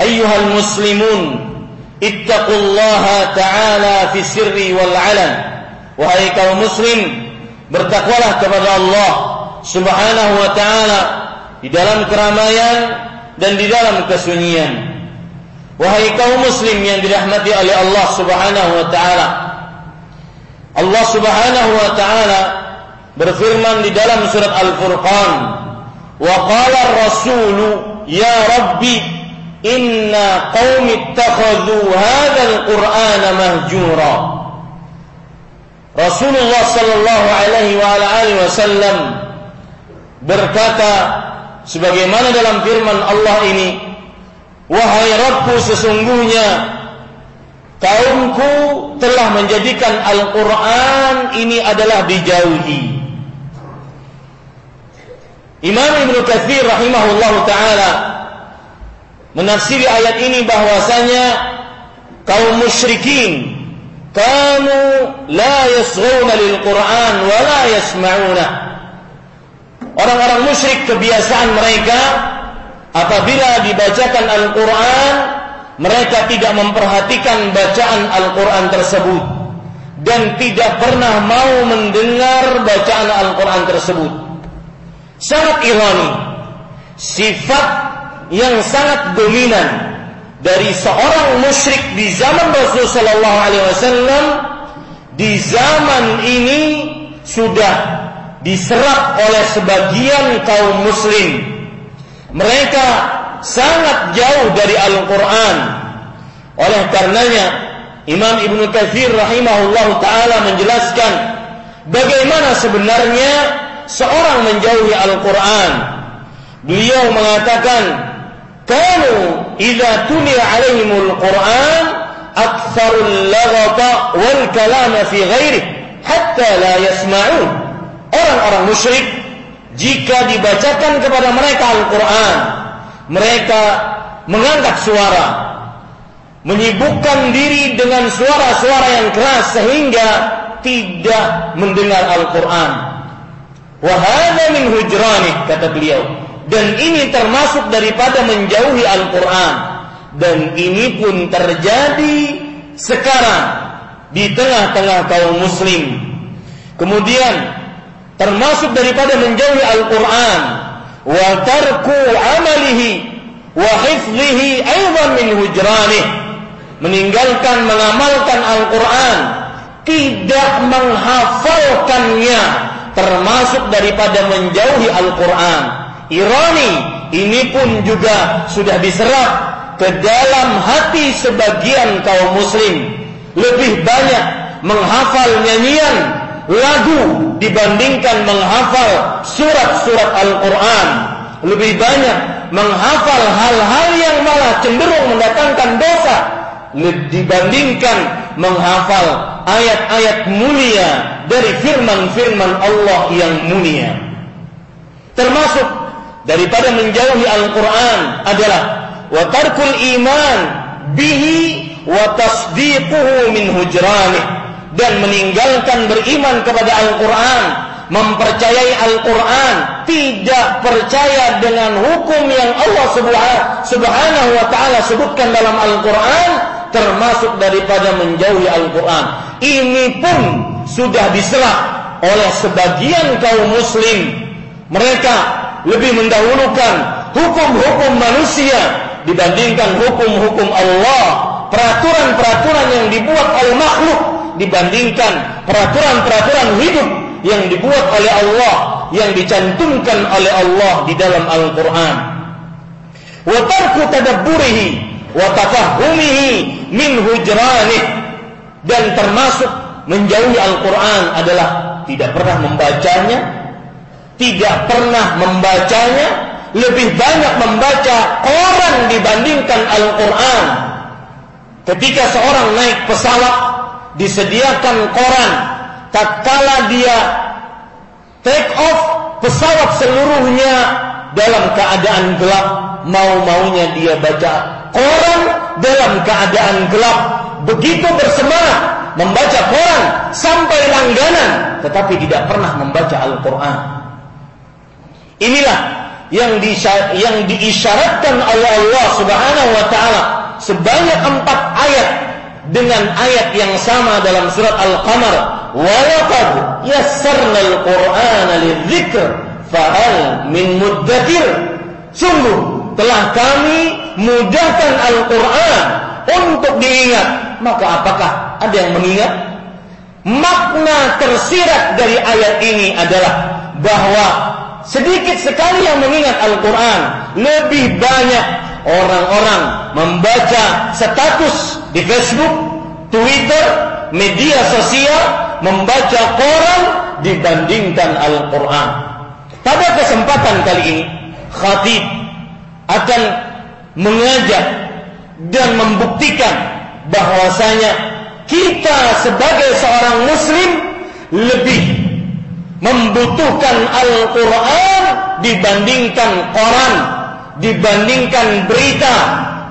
أيها muslimun اتقوا الله تعالى في السر والعلن. wahai kaum muslim bertakwalah kepada Allah subhanahu wa ta'ala di dalam keramaian dan di dalam kesunyian. wahai kaum muslim yang dirahmati oleh Allah subhanahu wa ta'ala Allah subhanahu wa ta'ala berfirman di dalam surat Al-Furqan wa qala rasulu ya rabbi inna qaumi ittakhadhu hadzal qur'ana mahjura. Rasulullah sallallahu alaihi wa alihi wasallam berkata sebagaimana dalam firman Allah ini wahai Rabbku sesungguhnya kaumku telah menjadikan Al-Qur'an ini adalah dijauhi. Imam Ibn Katsir rahimahullahu taala menafsiri ayat ini bahwasanya kaum musyrikin kanu la yasghuna lil Quran wa la yasma'una. Orang-orang musyrik kebiasaan mereka apabila dibacakan Al-Quran mereka tidak memperhatikan bacaan Al-Quran tersebut dan tidak pernah mau mendengar bacaan Al-Quran tersebut. Sangat ironi sifat yang sangat dominan dari seorang musyrik di zaman Rasul Sallallahu Alaihi Wasallam di zaman ini sudah diserap oleh sebagian kaum muslim. Mereka sangat jauh dari Al-Quran. Oleh karenanya Imam Ibnu Katsir rahimahullah taala menjelaskan bagaimana sebenarnya seorang menjauhi Al-Quran. Beliau mengatakan kanu idza tuliya alaihimul Qur'an aktsarul laghata wal kalama fi ghairi hatta la yasma'un. Orang-orang musyrik jika dibacakan kepada mereka Al-Qur'an, mereka mengangkat suara, menyibukkan diri dengan suara-suara yang keras sehingga tidak mendengar Al-Qur'an. Wahana min hujranik kata beliau dan ini termasuk daripada menjauhi Al-Quran. Dan ini pun terjadi sekarang di tengah-tengah kaum muslim. Kemudian termasuk daripada menjauhi Al-Quran wa tarku amalihi wa hifzihi aidan min hujranih meninggalkan mengamalkan Al-Quran tidak menghafalkannya termasuk daripada menjauhi Al-Quran ironi ini pun juga sudah diserap ke dalam hati sebagian kaum muslim lebih banyak menghafal nyanyian lagu dibandingkan menghafal surat-surat Al-Quran. Lebih banyak menghafal hal-hal yang malah cenderung mendatangkan dosa dibandingkan menghafal ayat-ayat mulia dari firman-firman Allah yang mulia. Termasuk daripada menjauhi Al-Quran adalah wa tarkul iman bihi wa tasdiquhu min hujranih dan meninggalkan beriman kepada Al-Quran mempercayai Al-Quran tidak percaya dengan hukum yang Allah subhanahu wa ta'ala sebutkan dalam Al-Quran termasuk daripada menjauhi Al-Quran. Ini pun sudah diserah oleh sebagian kaum muslim. Mereka lebih mendahulukan hukum-hukum manusia dibandingkan hukum-hukum Allah peraturan-peraturan yang dibuat oleh makhluk dibandingkan peraturan-peraturan hidup yang dibuat oleh Allah yang dicantumkan oleh Allah di dalam Al-Qur'an. Wa tarku tadabburihi wa tafahumihi min hujranih dan termasuk menjauhi Al-Qur'an adalah tidak pernah membacanya, tidak pernah membacanya, lebih banyak membaca koran dibandingkan Al-Qur'an. Ketika seorang naik pesawat disediakan koran tatkala dia take off pesawat seluruhnya dalam keadaan gelap mau-maunya dia baca koran dalam keadaan gelap. Begitu bersemangat membaca koran sampai langganan tetapi tidak pernah membaca Al-Qur'an inilah yang yang diisyaratkan oleh Allah Subhanahu wa taala sebanyak empat ayat dengan ayat yang sama dalam surat Al-Qamar. Walaqad yassarna al-Qur'ana lidzikr fa'al min muddakir. Sungguh telah kami mudahkan Al-Qur'an untuk diingat. Maka apakah ada yang mengingat? Makna tersirat dari ayat ini adalah bahwa sedikit sekali yang mengingat Al-Quran lebih banyak orang-orang membaca status di Facebook, Twitter, media sosial, membaca koran dibandingkan Al-Quran. Pada kesempatan kali ini, khatib akan mengajak dan membuktikan bahwasanya kita sebagai seorang muslim lebih membutuhkan Al-Quran dibandingkan koran dibandingkan berita,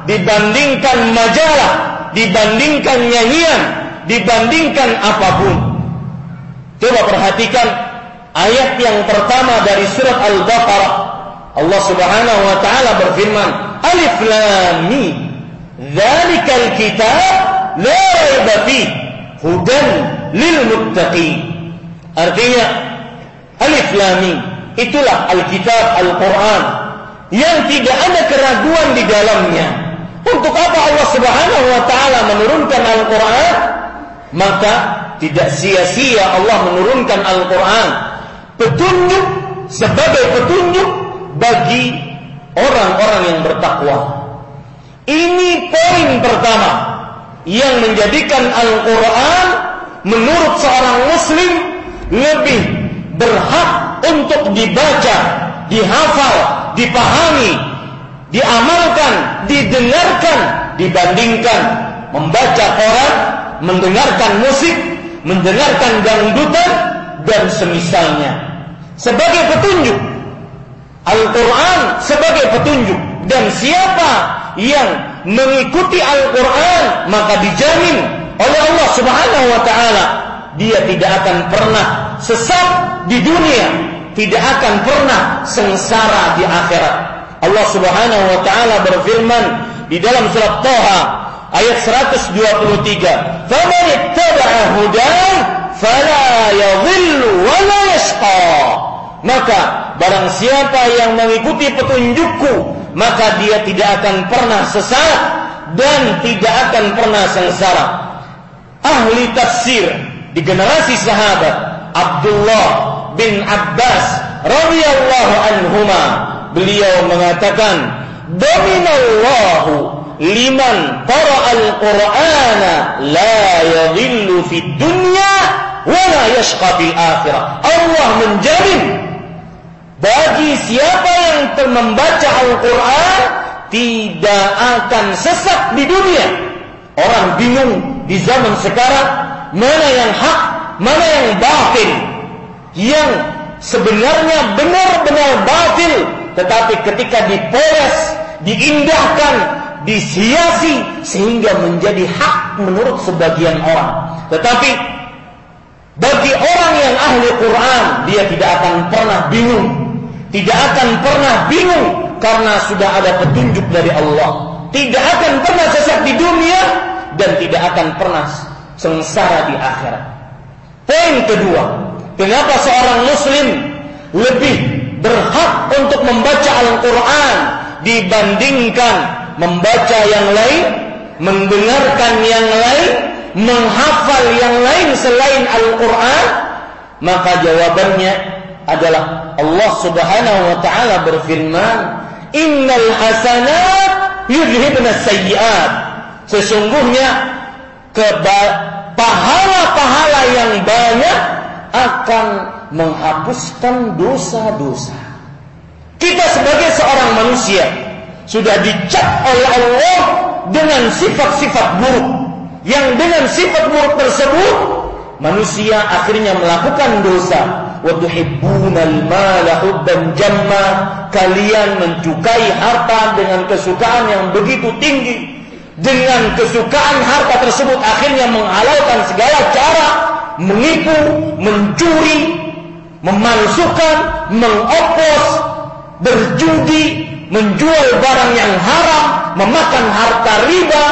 dibandingkan majalah, dibandingkan nyanyian, dibandingkan apa pun. Coba perhatikan ayat yang pertama dari surat Al-Baqarah. Allah Subhanahu wa taala berfirman, Alif Lam Mim. Dzalikal kitab la raiba hudan lil muttaqin. Artinya Alif Lam itulah Alkitab Al-Quran yang tidak ada keraguan di dalamnya. Untuk apa Allah Subhanahu wa taala menurunkan Al-Qur'an? Maka tidak sia-sia Allah menurunkan Al-Qur'an. Petunjuk sebagai petunjuk bagi orang-orang yang bertakwa. Ini poin pertama yang menjadikan Al-Quran menurut seorang Muslim lebih berhak untuk dibaca, dihafal, dipahami, diamalkan, didengarkan dibandingkan membaca koran, mendengarkan musik, mendengarkan dangdutan dan semisalnya. Sebagai petunjuk Al-Quran sebagai petunjuk dan siapa yang mengikuti Al-Quran maka dijamin oleh Allah Subhanahu wa taala dia tidak akan pernah sesat di dunia tidak akan pernah sengsara di akhirat. Allah Subhanahu wa taala berfirman di dalam surat Thaha ayat 123, "Faman ittaba'a hudan fala yadhillu wa la yashqa." Maka barang siapa yang mengikuti petunjukku, maka dia tidak akan pernah sesat dan tidak akan pernah sengsara. Ahli tafsir di generasi sahabat Abdullah bin Abbas radhiyallahu anhuma beliau mengatakan dominallahu liman qara'al qur'ana la yadhillu fid dunya wa la yashqa fil akhirah. Allah menjamin bagi siapa yang membaca Al-Qur'an tidak akan sesat di dunia. Orang bingung di zaman sekarang mana yang hak, mana yang batil. Yang sebenarnya benar-benar batil, tetapi ketika dipoles, diindahkan, disiasi sehingga menjadi hak menurut sebagian orang. Tetapi bagi orang yang ahli Quran, dia tidak akan pernah bingung. Tidak akan pernah bingung karena sudah ada petunjuk dari Allah. Tidak akan pernah sesat di dunia dan tidak akan pernah sengsara di akhirat. Poin kedua, kenapa seorang muslim lebih berhak untuk membaca Al-Quran dibandingkan membaca yang lain, mendengarkan yang lain, menghafal yang lain selain Al-Quran? Maka jawabannya adalah Allah Subhanahu wa taala berfirman, "Innal hasanat yudhibna sayyi'at." Sesungguhnya pahala-pahala yang banyak akan menghapuskan dosa-dosa. Kita sebagai seorang manusia sudah dicap oleh Allah dengan sifat-sifat buruk. Yang dengan sifat buruk tersebut manusia akhirnya melakukan dosa. Wa tuhibbunal mala hubban jamma. Kalian mencukai harta dengan kesukaan yang begitu tinggi. Dengan kesukaan harta tersebut akhirnya menghalalkan segala cara menipu, mencuri, memalsukan, mengopos, berjudi, menjual barang yang haram, memakan harta riba.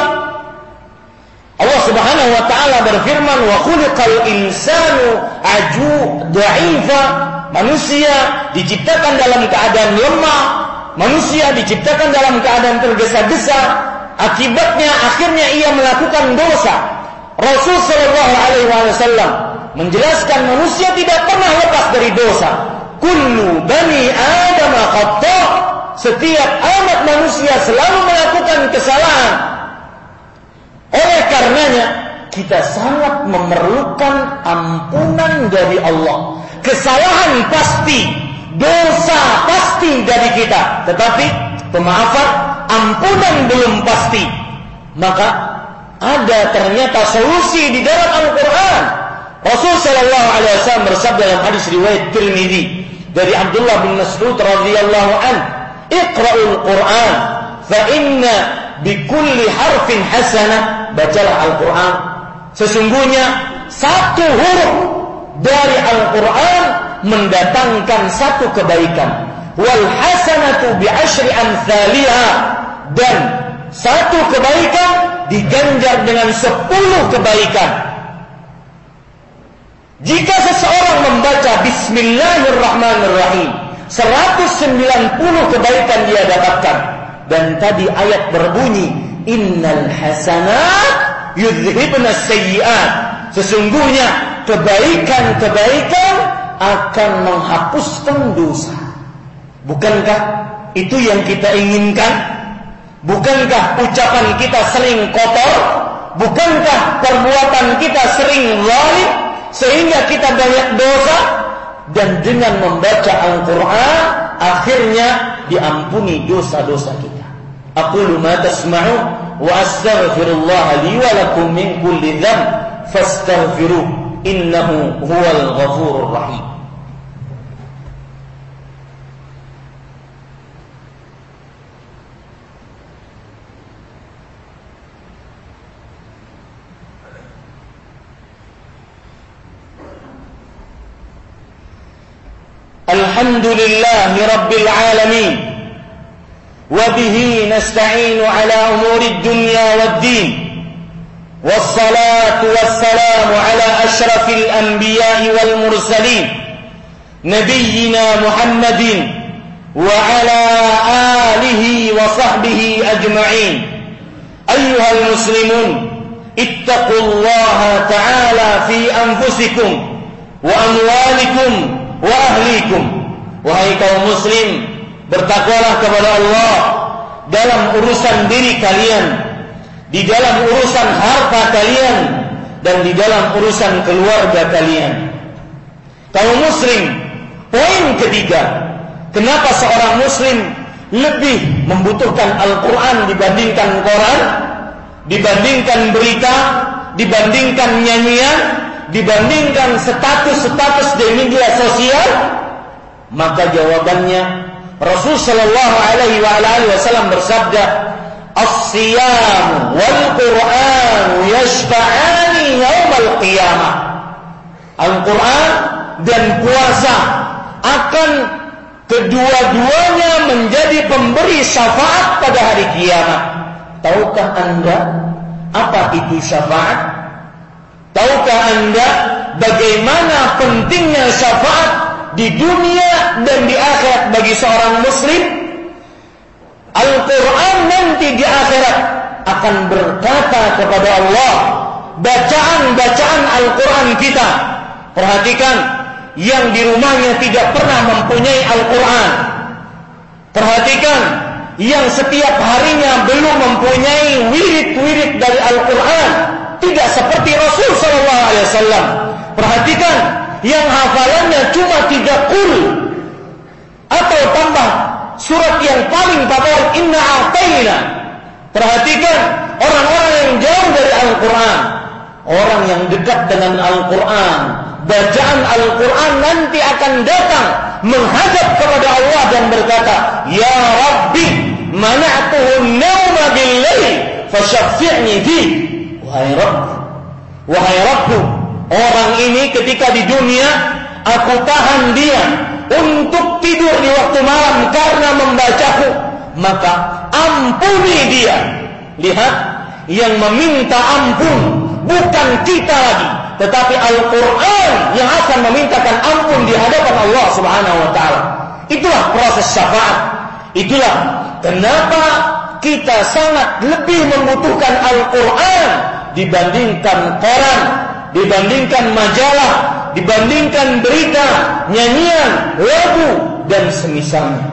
Allah Subhanahu wa taala berfirman wa khuliqal insanu aju dha'ifa. Manusia diciptakan dalam keadaan lemah, manusia diciptakan dalam keadaan tergesa-gesa, akibatnya akhirnya ia melakukan dosa. Rasul sallallahu alaihi wasallam menjelaskan manusia tidak pernah lepas dari dosa. Kullu bani Adam. Setiap anak manusia selalu melakukan kesalahan. Oleh karenanya kita sangat memerlukan ampunan dari Allah. Kesalahan pasti, dosa pasti dari kita, tetapi pemaafan, ampunan belum pasti. Maka ada ternyata solusi di dalam Al-Quran. Rasul Shallallahu Alaihi Wasallam bersabda dalam hadis riwayat Tirmidzi dari Abdullah bin Mas'ud radhiyallahu an, "Iqra'ul Quran, fa inna bi kulli harfin hasanah." Bacalah Al-Quran. Sesungguhnya satu huruf dari Al-Quran mendatangkan satu kebaikan. Wal hasanatu bi asyri amthaliha dan satu kebaikan diganjar dengan sepuluh kebaikan. Jika seseorang membaca Bismillahirrahmanirrahim 190 kebaikan dia dapatkan. Dan tadi ayat berbunyi innal hasanat yudhibna sayyiat. Sesungguhnya kebaikan-kebaikan akan menghapuskan dosa. Bukankah itu yang kita inginkan bukankah ucapan kita sering kotor bukankah perbuatan kita sering zalim sehingga kita banyak dosa dan dengan membaca Al-Qur'an akhirnya diampuni dosa-dosa kita. Aku ma tasma'u wa astaghfirullah li wa lakum min kulli dzamb fastaghfiruh innahu huwal ghafurur rahim. الحمد لله رب العالمين وبه نستعين على أمور الدنيا والدين والصلاة والسلام على أشرف الأنبياء والمرسلين نبينا محمد وعلى آله وصحبه أجمعين. أيها المسلمون اتقوا الله تعالى في أنفسكم وأموالكم wa ahlikum wahai kaum muslim bertakwalah kepada Allah dalam urusan diri kalian, di dalam urusan harta kalian, dan di dalam urusan keluarga kalian. Kaum muslim, poin ketiga, kenapa seorang muslim lebih membutuhkan Al-Quran dibandingkan koran, dibandingkan berita, dibandingkan nyanyian, dibandingkan status-status di media sosial? Maka jawabannya Rasul Shallallahu Alaihi Wasallam bersabda, "As-siyam wal Quran yashfa'ani yaumal qiyamah." Al-Quran dan puasa akan kedua-duanya menjadi pemberi syafaat pada hari kiamat. Tahukah Anda apa itu syafaat? Tahukah Anda bagaimana pentingnya syafaat di dunia dan di akhirat bagi seorang muslim? Al-Quran nanti di akhirat akan berkata kepada Allah, bacaan-bacaan Al-Quran kita. Perhatikan, yang di rumahnya tidak pernah mempunyai Al-Quran. Perhatikan, yang setiap harinya belum mempunyai wirid-wirid dari Al-Quran. Tidak seperti Rasul Sallallahu Alaihi Wasallam. Perhatikan, yang hafalannya cuma tiga kul atau tambah surat yang paling favorit Inna Ataina. Perhatikan orang-orang yang jauh dari Al-Quran, orang yang dekat dengan Al-Quran, bacaan Al-Quran nanti akan datang menghadap kepada Allah dan berkata, Ya Rabbi, mana'tuhu nawma billahi, fasyafi'ni fi. Wahai Rabb, wahai Rabbu, orang ini ketika di dunia, aku tahan dia untuk tidur di waktu malam karena membacaku, maka ampuni dia. Lihat, yang meminta ampun bukan kita lagi, tetapi Al-Quran yang akan memintakan ampun di hadapan Allah Subhanahu wa Ta'ala. Itulah proses syafaat. Itulah kenapa kita sangat lebih membutuhkan Al-Quran dibandingkan koran, dibandingkan majalah, dibandingkan berita, nyanyian, lagu, dan semisalnya.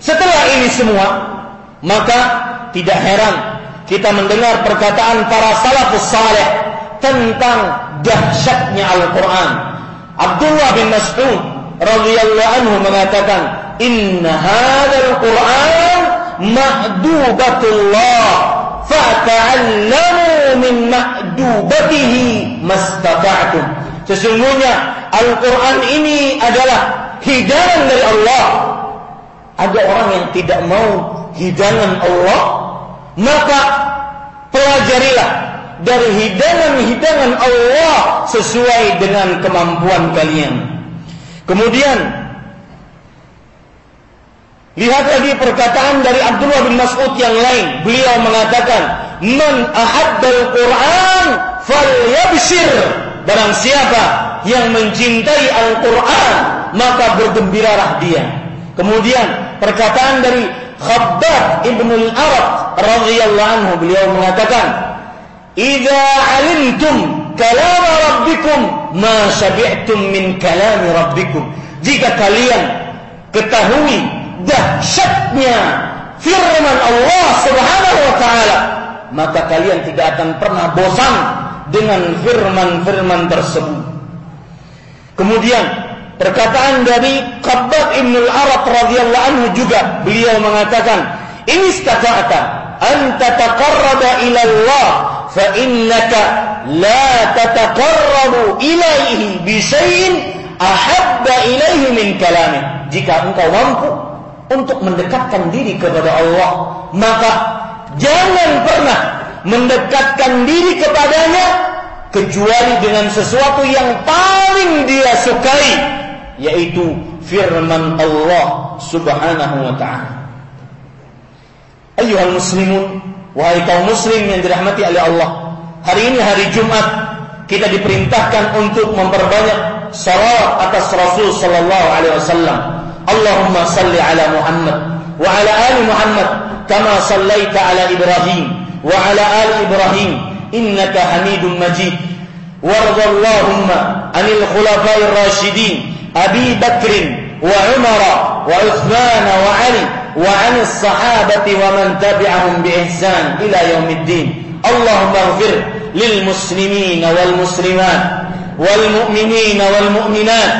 Setelah ini semua, maka tidak heran kita mendengar perkataan para salafus saleh tentang dahsyatnya Al-Quran. Abdullah bin Mas'ud radhiyallahu anhu mengatakan, "Inna hadzal Qur'an ma'dubatullah, fata'allamu min ma'dubatihi mastata'tum." Sesungguhnya Al-Quran ini adalah hidangan dari Allah. Ada orang yang tidak mau hidangan Allah, maka pelajarilah dari hidangan-hidangan Allah sesuai dengan kemampuan kalian. Kemudian lihat lagi perkataan dari Abdullah bin Mas'ud yang lain. Beliau mengatakan, "Man ahaddal Qur'an falyabshir." Barang siapa yang mencintai Al-Qur'an, maka bergembiralah dia. Kemudian perkataan dari Khabbab ibnu al-Arab radhiyallahu anhu beliau mengatakan Idza alimtum kalam rabbikum ma syabi'tum min kalam rabbikum. Jika kalian ketahui dahsyatnya firman Allah Subhanahu wa taala, maka kalian tidak akan pernah bosan dengan firman-firman tersebut. Kemudian perkataan dari Qabbab Ibn al-Arab radhiyallahu anhu juga beliau mengatakan, "In istata'ta an tataqarraba ila Allah fa innaka la tataqarrabu ilaihi bi syai'in ahabba ilaihi min kalami." Jika engkau mampu untuk mendekatkan diri kepada Allah, maka jangan pernah mendekatkan diri kepadanya kecuali dengan sesuatu yang paling dia sukai yaitu firman Allah Subhanahu wa taala Ayuhal muslimun Wahai kaum muslim yang dirahmati oleh Allah, hari ini hari Jumat kita diperintahkan untuk memperbanyak salawat atas Rasul sallallahu alaihi wasallam. Allahumma salli ala Muhammad wa ala ali Muhammad sallaita ala Ibrahim wa ala ali Ibrahim innaka Hamidum Majid. وارض اللهم عن الخلفاء الراشدين أبي بكر وعمر وعثمان وعلي وعن الصحابة ومن تبعهم بإحسان إلى يوم الدين اللهم اغفر للمسلمين والمسلمات والمؤمنين والمؤمنات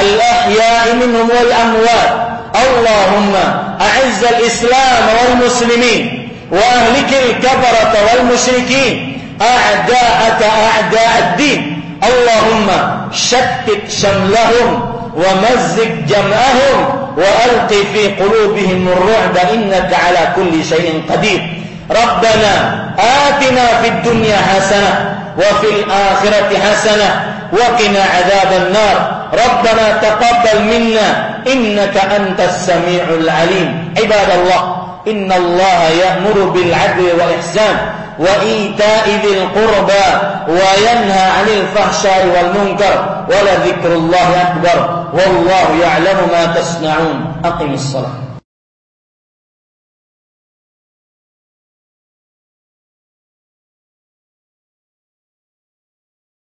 الأحياء منهم والأموات اللهم أعز الإسلام والمسلمين وأهلك الكفرة والمشركين. أعداءك أعداء الدين. اللهم شتت شملهم ومزق جمعهم وألق في قلوبهم الرعب. إنك على كل شيء قدير. ربنا آتنا في الدنيا حسنة وفي الآخرة حسنة وقنا عذاب النار. ربنا تقبل منا إنك أنت السميع العليم. عباد الله إن الله يأمر بالعدل والإحسان وإيتاء ذي القربى وينهى عن الفحشاء والمنكر ولذكر الله أكبر. والله يعلم ما تصنعون. أقم الصلاة.